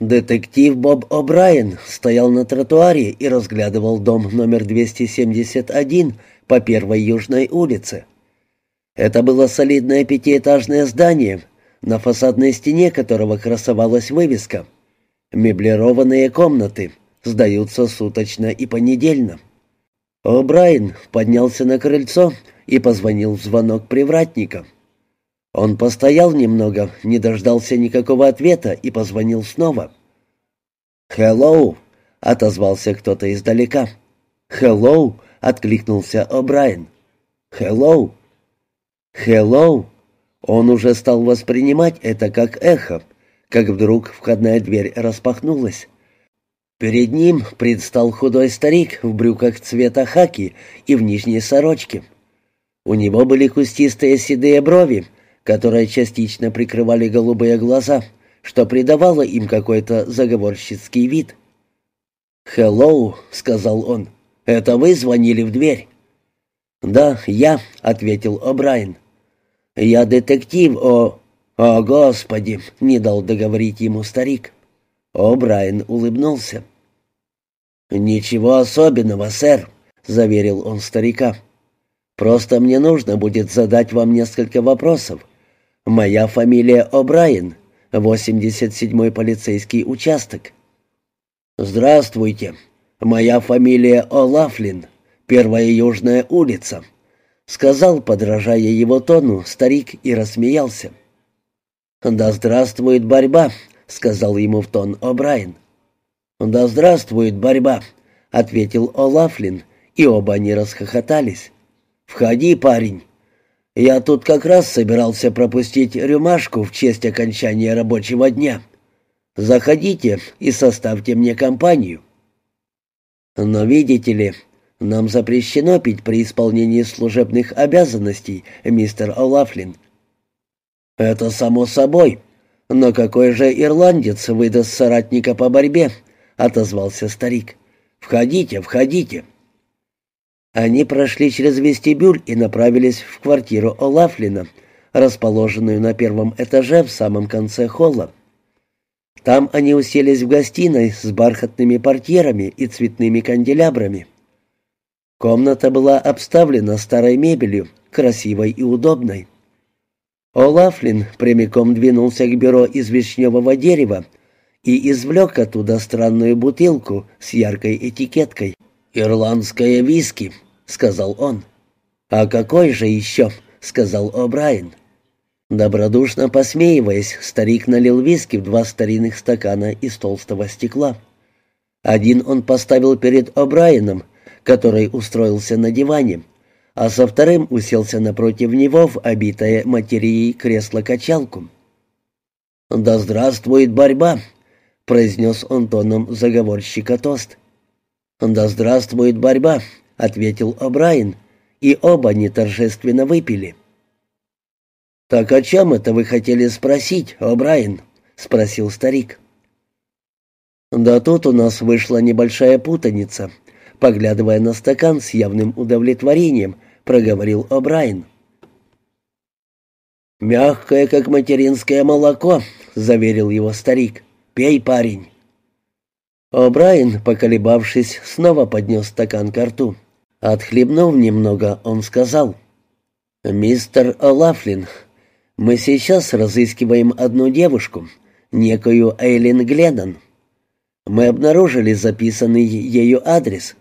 Детектив Боб О'Брайен стоял на тротуаре и разглядывал дом номер 271 по первой южной улице. Это было солидное пятиэтажное здание, на фасадной стене которого красовалась вывеска «Меблированные комнаты, сдаются суточно и понедельно». О'Брайен поднялся на крыльцо и позвонил в звонок привратника. Он постоял немного, не дождался никакого ответа и позвонил снова. «Хеллоу!» — отозвался кто-то издалека. «Хеллоу!» — откликнулся О'Брайен. «Хеллоу!» «Хеллоу!» Он уже стал воспринимать это как эхо, как вдруг входная дверь распахнулась. Перед ним предстал худой старик в брюках цвета хаки и в нижней сорочке. У него были кустистые седые брови, которые частично прикрывали голубые глаза, что придавало им какой-то заговорщицкий вид. «Хеллоу», — сказал он, — «это вы звонили в дверь?» «Да, я», — ответил О'Брайен. «Я детектив о...» «О, Господи!» — не дал договорить ему старик. О'Брайен улыбнулся. «Ничего особенного, сэр», — заверил он старика. «Просто мне нужно будет задать вам несколько вопросов. Моя фамилия О'Брайен, 87-й полицейский участок». «Здравствуйте. Моя фамилия О'Лафлин, первая южная улица», — сказал, подражая его тону, старик и рассмеялся. «Да здравствует борьба», — сказал ему в тон О'Брайен. «Да здравствует борьба», — ответил О'Лафлин, и оба они расхохотались. «Входи, парень. Я тут как раз собирался пропустить рюмашку в честь окончания рабочего дня. Заходите и составьте мне компанию». «Но видите ли, нам запрещено пить при исполнении служебных обязанностей, мистер О'Лафлин». «Это само собой. Но какой же ирландец выдаст соратника по борьбе?» отозвался старик. «Входите, входите». Они прошли через вестибюль и направились в квартиру Олафлина, расположенную на первом этаже в самом конце холла. Там они уселись в гостиной с бархатными портьерами и цветными канделябрами. Комната была обставлена старой мебелью, красивой и удобной. Олафлин прямиком двинулся к бюро из вишневого дерева, и извлек оттуда странную бутылку с яркой этикеткой. «Ирландское виски», — сказал он. «А какой же еще?» — сказал О'Брайен. Добродушно посмеиваясь, старик налил виски в два старинных стакана из толстого стекла. Один он поставил перед О'Брайеном, который устроился на диване, а со вторым уселся напротив него в обитое материей кресло-качалку. «Да здравствует борьба!» произнес он тоном заговорщика тост. «Да здравствует борьба», — ответил О'Брайен, и оба неторжественно выпили. «Так о чем это вы хотели спросить, О'Брайен?» — спросил старик. «Да тут у нас вышла небольшая путаница», — поглядывая на стакан с явным удовлетворением, проговорил О'Брайен. «Мягкое, как материнское молоко», — заверил его старик. Пей, парень». О'Брайен, поколебавшись, снова поднес стакан к рту. Отхлебнув немного, он сказал, «Мистер Лафлин, мы сейчас разыскиваем одну девушку, некую Эйлин Гленнон. Мы обнаружили записанный ею адрес».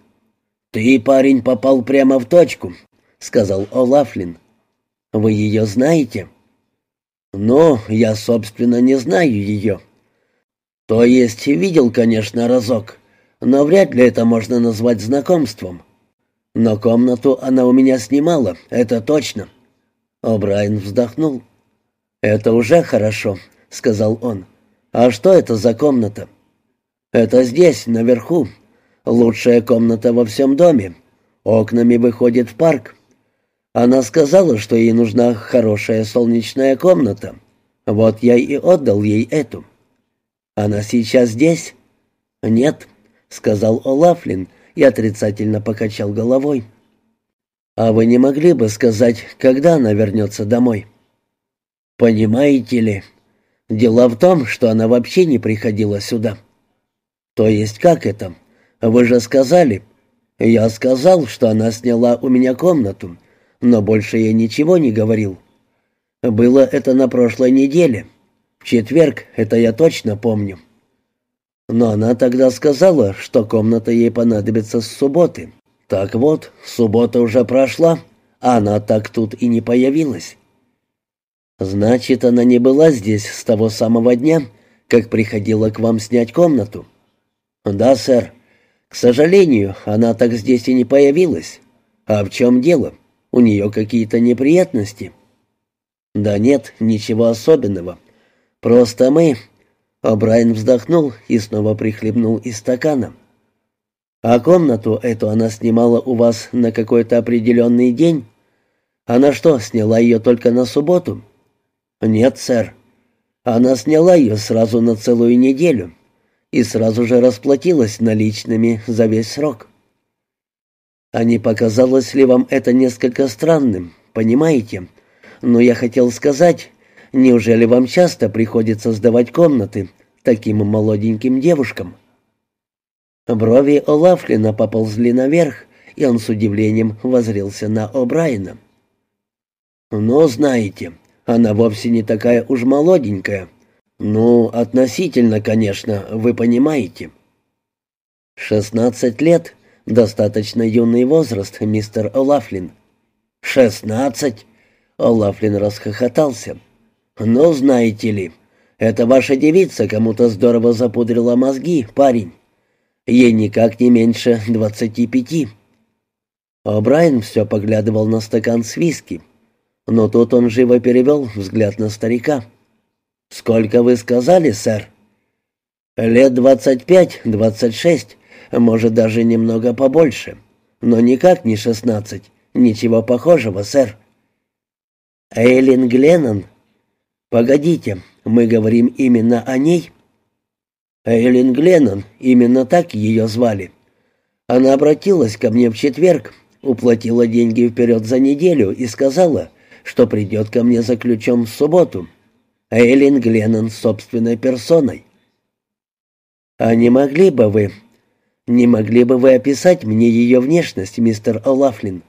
«Ты, парень, попал прямо в точку», — сказал О'Лафлин. «Вы ее знаете?» «Ну, я, собственно, не знаю ее. «То есть видел, конечно, разок, но вряд ли это можно назвать знакомством. Но комнату она у меня снимала, это точно». О'Брайен вздохнул. «Это уже хорошо», — сказал он. «А что это за комната?» «Это здесь, наверху. Лучшая комната во всем доме. Окнами выходит в парк. Она сказала, что ей нужна хорошая солнечная комната. Вот я и отдал ей эту». «Она сейчас здесь?» «Нет», — сказал Олафлин и отрицательно покачал головой. «А вы не могли бы сказать, когда она вернется домой?» «Понимаете ли, Дело в том, что она вообще не приходила сюда. То есть как это? Вы же сказали. Я сказал, что она сняла у меня комнату, но больше я ничего не говорил. Было это на прошлой неделе. В четверг, это я точно помню. Но она тогда сказала, что комната ей понадобится с субботы. Так вот, суббота уже прошла, а она так тут и не появилась. Значит, она не была здесь с того самого дня, как приходила к вам снять комнату. Да, сэр. К сожалению, она так здесь и не появилась. А в чем дело? У нее какие-то неприятности? Да нет, ничего особенного. Просто мы... О'Брайен вздохнул и снова прихлебнул из стакана. А комнату эту она снимала у вас на какой-то определенный день? Она что, сняла ее только на субботу? Нет, сэр. Она сняла ее сразу на целую неделю и сразу же расплатилась наличными за весь срок. А не показалось ли вам это несколько странным, понимаете? Но я хотел сказать, неужели вам часто приходится сдавать комнаты таким молоденьким девушкам?» Брови Олафлина поползли наверх, и он с удивлением возрился на О'Брайена. «Ну, знаете, она вовсе не такая уж молоденькая. Ну, относительно, конечно, вы понимаете». «Шестнадцать лет — достаточно юный возраст, мистер Олафлин». «Шестнадцать?» — Олафлин расхохотался. «Ну, знаете ли, эта ваша девица кому-то здорово запудрила мозги, парень. Ей никак не меньше двадцати пяти». О'Брайен все поглядывал на стакан с виски, но тут он живо перевел взгляд на старика. «Сколько вы сказали, сэр?» «Лет двадцать пять, двадцать шесть, может, даже немного побольше, но никак не шестнадцать, ничего похожего, сэр». «Эйлин Гленнон?» «Погодите, мы говорим именно о ней?» «Эйлин Гленнон, именно так ее звали. Она обратилась ко мне в четверг, уплатила деньги вперед за неделю и сказала, что придет ко мне за ключом в субботу. Эйлин Гленнон собственной персоной. «А не могли бы вы... Не могли бы вы описать мне ее внешность, мистер Олафлин?»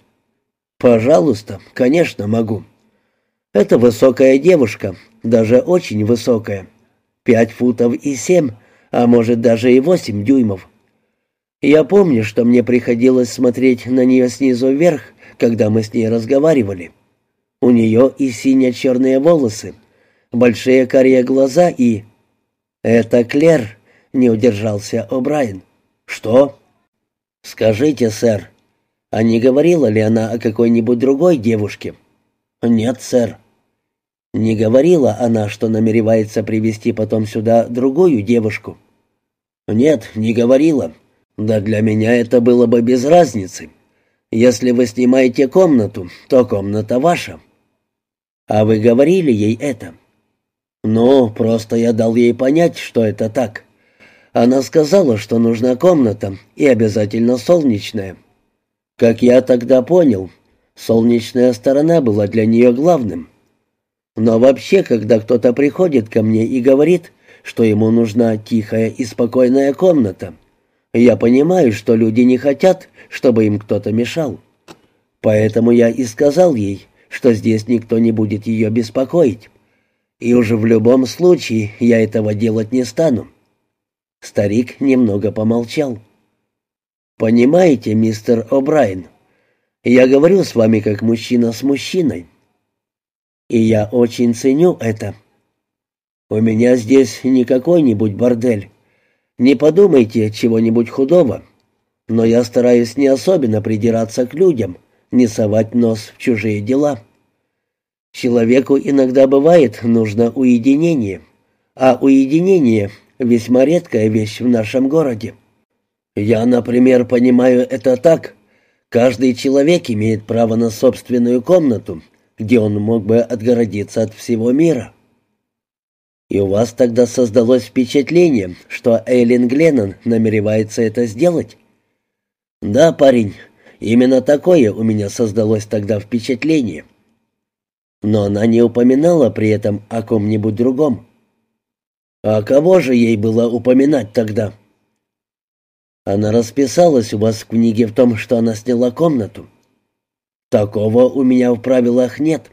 «Пожалуйста, конечно, могу. Это высокая девушка, даже очень высокая. Пять футов и семь, а может даже и восемь дюймов. Я помню, что мне приходилось смотреть на нее снизу вверх, когда мы с ней разговаривали. У нее и сине-черные волосы, большие карие глаза и... «Это Клер», — не удержался О'Брайен. «Что?» «Скажите, сэр, а не говорила ли она о какой-нибудь другой девушке?» «Нет, сэр». «Не говорила она, что намеревается привести потом сюда другую девушку?» «Нет, не говорила. Да для меня это было бы без разницы. Если вы снимаете комнату, то комната ваша». «А вы говорили ей это?» «Ну, просто я дал ей понять, что это так. Она сказала, что нужна комната и обязательно солнечная. Как я тогда понял, Солнечная сторона была для нее главным. Но вообще, когда кто-то приходит ко мне и говорит, что ему нужна тихая и спокойная комната, я понимаю, что люди не хотят, чтобы им кто-то мешал. Поэтому я и сказал ей, что здесь никто не будет ее беспокоить. И уже в любом случае я этого делать не стану. Старик немного помолчал. «Понимаете, мистер О'Брайен, я говорю с вами как мужчина с мужчиной. И я очень ценю это. У меня здесь не какой-нибудь бордель. Не подумайте чего-нибудь худого. Но я стараюсь не особенно придираться к людям, не совать нос в чужие дела. Человеку иногда бывает нужно уединение, а уединение — весьма редкая вещь в нашем городе. Я, например, понимаю это так — Каждый человек имеет право на собственную комнату, где он мог бы отгородиться от всего мира. И у вас тогда создалось впечатление, что Эйлин Гленнон намеревается это сделать? Да, парень, именно такое у меня создалось тогда впечатление. Но она не упоминала при этом о ком-нибудь другом. «А кого же ей было упоминать тогда?» «Она расписалась у вас в книге в том, что она сняла комнату». «Такого у меня в правилах нет.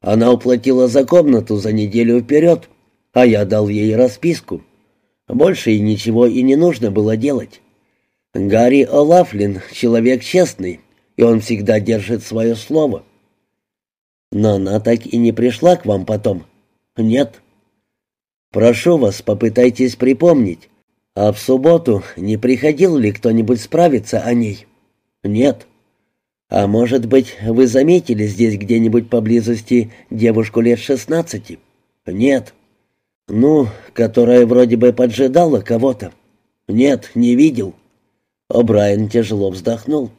Она уплатила за комнату за неделю вперед, а я дал ей расписку. Больше и ничего и не нужно было делать. Гарри Олафлин — человек честный, и он всегда держит свое слово». «Но она так и не пришла к вам потом?» «Нет». «Прошу вас, попытайтесь припомнить, а в субботу не приходил ли кто-нибудь справиться о ней?» «Нет». «А может быть, вы заметили здесь где-нибудь поблизости девушку лет шестнадцати?» «Нет». «Ну, которая вроде бы поджидала кого-то?» «Нет, не видел». О'Брайен тяжело вздохнул.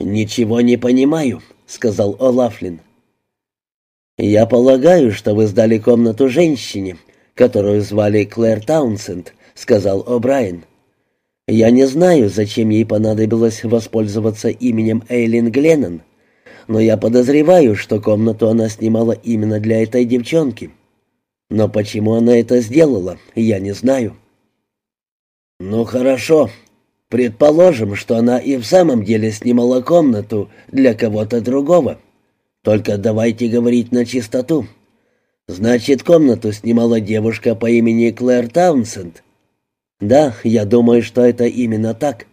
«Ничего не понимаю», — сказал Олафлин. «Я полагаю, что вы сдали комнату женщине, которую звали Клэр Таунсенд», — сказал О'Брайен. «Я не знаю, зачем ей понадобилось воспользоваться именем Эйлин Гленнон, но я подозреваю, что комнату она снимала именно для этой девчонки. Но почему она это сделала, я не знаю». «Ну хорошо. Предположим, что она и в самом деле снимала комнату для кого-то другого. Только давайте говорить на чистоту». «Значит, комнату снимала девушка по имени Клэр Таунсенд?» «Да, я думаю, что это именно так».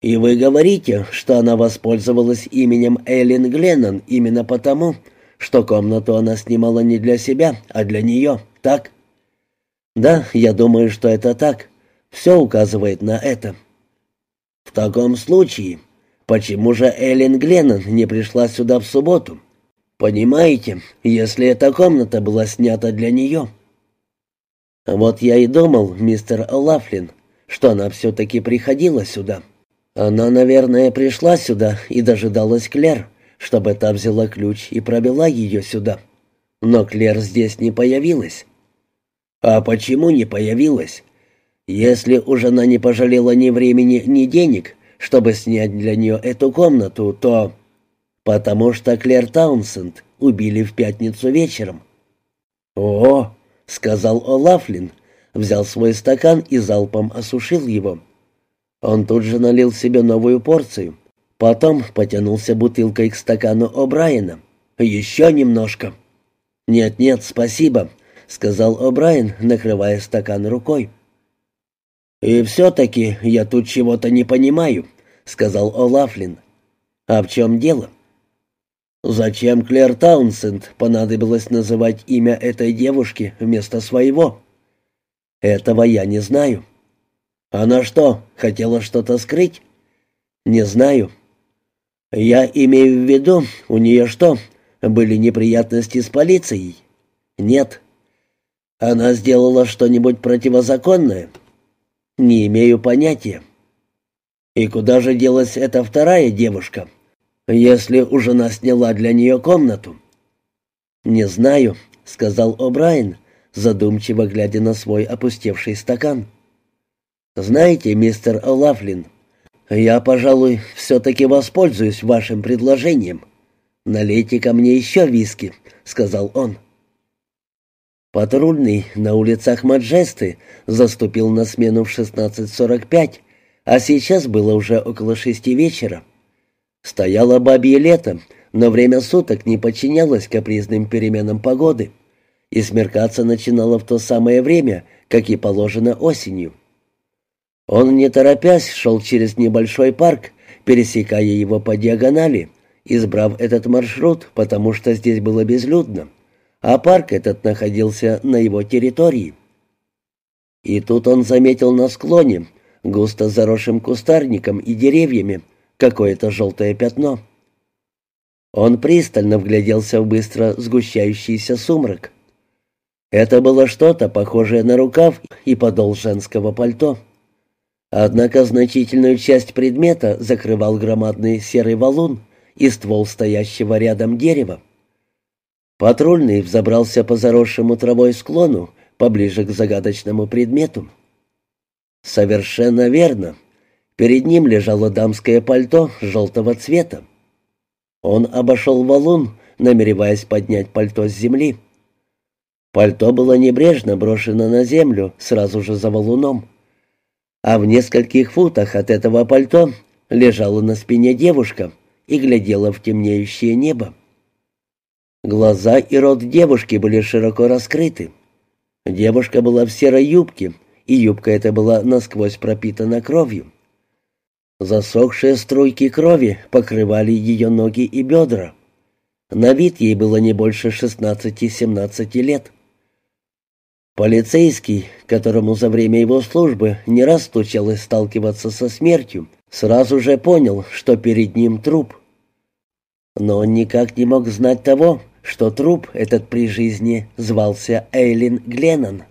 «И вы говорите, что она воспользовалась именем Эллен Гленнон именно потому, что комнату она снимала не для себя, а для нее, так?» «Да, я думаю, что это так. Все указывает на это». «В таком случае, почему же Эллен Гленнон не пришла сюда в субботу?» Понимаете, если эта комната была снята для нее. Вот я и думал, мистер Лафлин, что она все-таки приходила сюда. Она, наверное, пришла сюда и дожидалась Клер, чтобы та взяла ключ и провела ее сюда. Но Клер здесь не появилась. А почему не появилась? Если уж она не пожалела ни времени, ни денег, чтобы снять для нее эту комнату, то... «Потому что Клэр Таунсенд убили в пятницу вечером». «О!» — сказал Олафлин, взял свой стакан и залпом осушил его. Он тут же налил себе новую порцию. Потом потянулся бутылкой к стакану О'Брайена. «Еще немножко». «Нет-нет, спасибо», — сказал О'Брайен, накрывая стакан рукой. «И все-таки я тут чего-то не понимаю», — сказал Олафлин. «А в чем дело?» Зачем Клэр Таунсенд понадобилось называть имя этой девушки вместо своего? Этого я не знаю. Она что, хотела что-то скрыть? Не знаю. Я имею в виду, у нее что, были неприятности с полицией? Нет. Она сделала что-нибудь противозаконное? Не имею понятия. И куда же делась эта вторая девушка? — если уж она сняла для нее комнату». «Не знаю», — сказал О'Брайен, задумчиво глядя на свой опустевший стакан. «Знаете, мистер Лафлин, я, пожалуй, все-таки воспользуюсь вашим предложением. Налейте ко мне еще виски», — сказал он. Патрульный на улицах Маджесты заступил на смену в 16.45, а сейчас было уже около шести вечера. Стояло бабье лето, но время суток не подчинялось капризным переменам погоды, и смеркаться начинало в то самое время, как и положено осенью. Он, не торопясь, шел через небольшой парк, пересекая его по диагонали, избрав этот маршрут, потому что здесь было безлюдно, а парк этот находился на его территории. И тут он заметил на склоне, густо заросшим кустарником и деревьями, какое-то желтое пятно. Он пристально вгляделся в быстро сгущающийся сумрак. Это было что-то похожее на рукав и подол женского пальто. Однако значительную часть предмета закрывал громадный серый валун и ствол стоящего рядом дерева. Патрульный взобрался по заросшему травой склону поближе к загадочному предмету. «Совершенно верно», Перед ним лежало дамское пальто желтого цвета. Он обошел валун, намереваясь поднять пальто с земли. Пальто было небрежно брошено на землю сразу же за валуном. А в нескольких футах от этого пальто лежала на спине девушка и глядела в темнеющее небо. Глаза и рот девушки были широко раскрыты. Девушка была в серой юбке, и юбка эта была насквозь пропитана кровью. Засохшие струйки крови покрывали ее ноги и бедра. На вид ей было не больше 16-17 лет. Полицейский, которому за время его службы не раз случалось сталкиваться со смертью, сразу же понял, что перед ним труп. Но он никак не мог знать того, что труп этот при жизни звался Эйлин Гленнон.